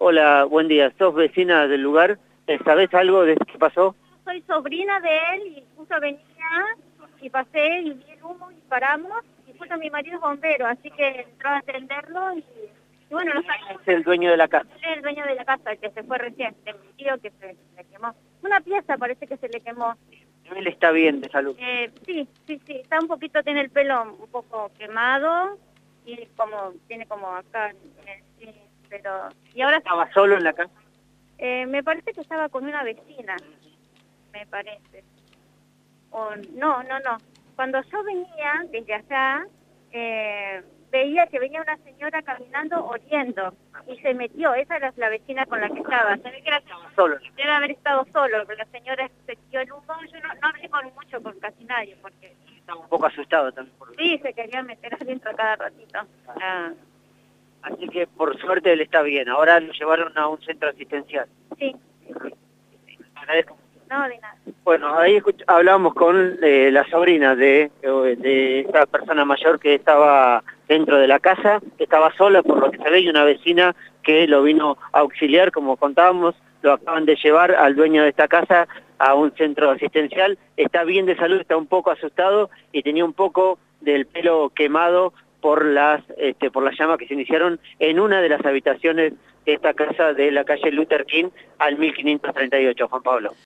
Hola, buen día. ¿Sos vecina del lugar? Eh, ¿Sabés algo de qué pasó? Soy sobrina de él y justo venía y pasé y vi el humo y paramos y justo mi marido es bombero, así que entró a atenderlo y, y bueno, no sabía. Es el dueño de la casa. Es el dueño de la casa, el que se fue recién, de mi tío que se le quemó. Una pieza parece que se le quemó. Él está bien de salud. Eh, sí, sí, sí, está un poquito, tiene el pelo un poco quemado y como, tiene como acá, eh, pero... Y ahora ¿Estaba solo en la casa? Eh, me parece que estaba con una vecina, me parece. O, no, no, no. Cuando yo venía desde allá, eh, veía que venía una señora caminando oliendo y se metió. Esa era la vecina con la que estaba. Se ve que era Solo. debe haber estado solo, pero la señora se metió el humo. Yo no, no hablé con mucho con casi nadie, porque Estaba un poco asustado también. Por... sí, se quería meter adentro cada ratito. Ah, Así que por suerte él está bien. Ahora lo llevaron a un centro asistencial. sí. No, de nada. Bueno, ahí hablábamos con eh, la sobrina de, de esta persona mayor que estaba dentro de la casa, que estaba sola por lo que se ve, y una vecina que lo vino a auxiliar, como contábamos, lo acaban de llevar al dueño de esta casa a un centro asistencial, está bien de salud, está un poco asustado y tenía un poco del pelo quemado por las este, por las llamas que se iniciaron en una de las habitaciones de esta casa de la calle Luther King al 1538, Juan Pablo.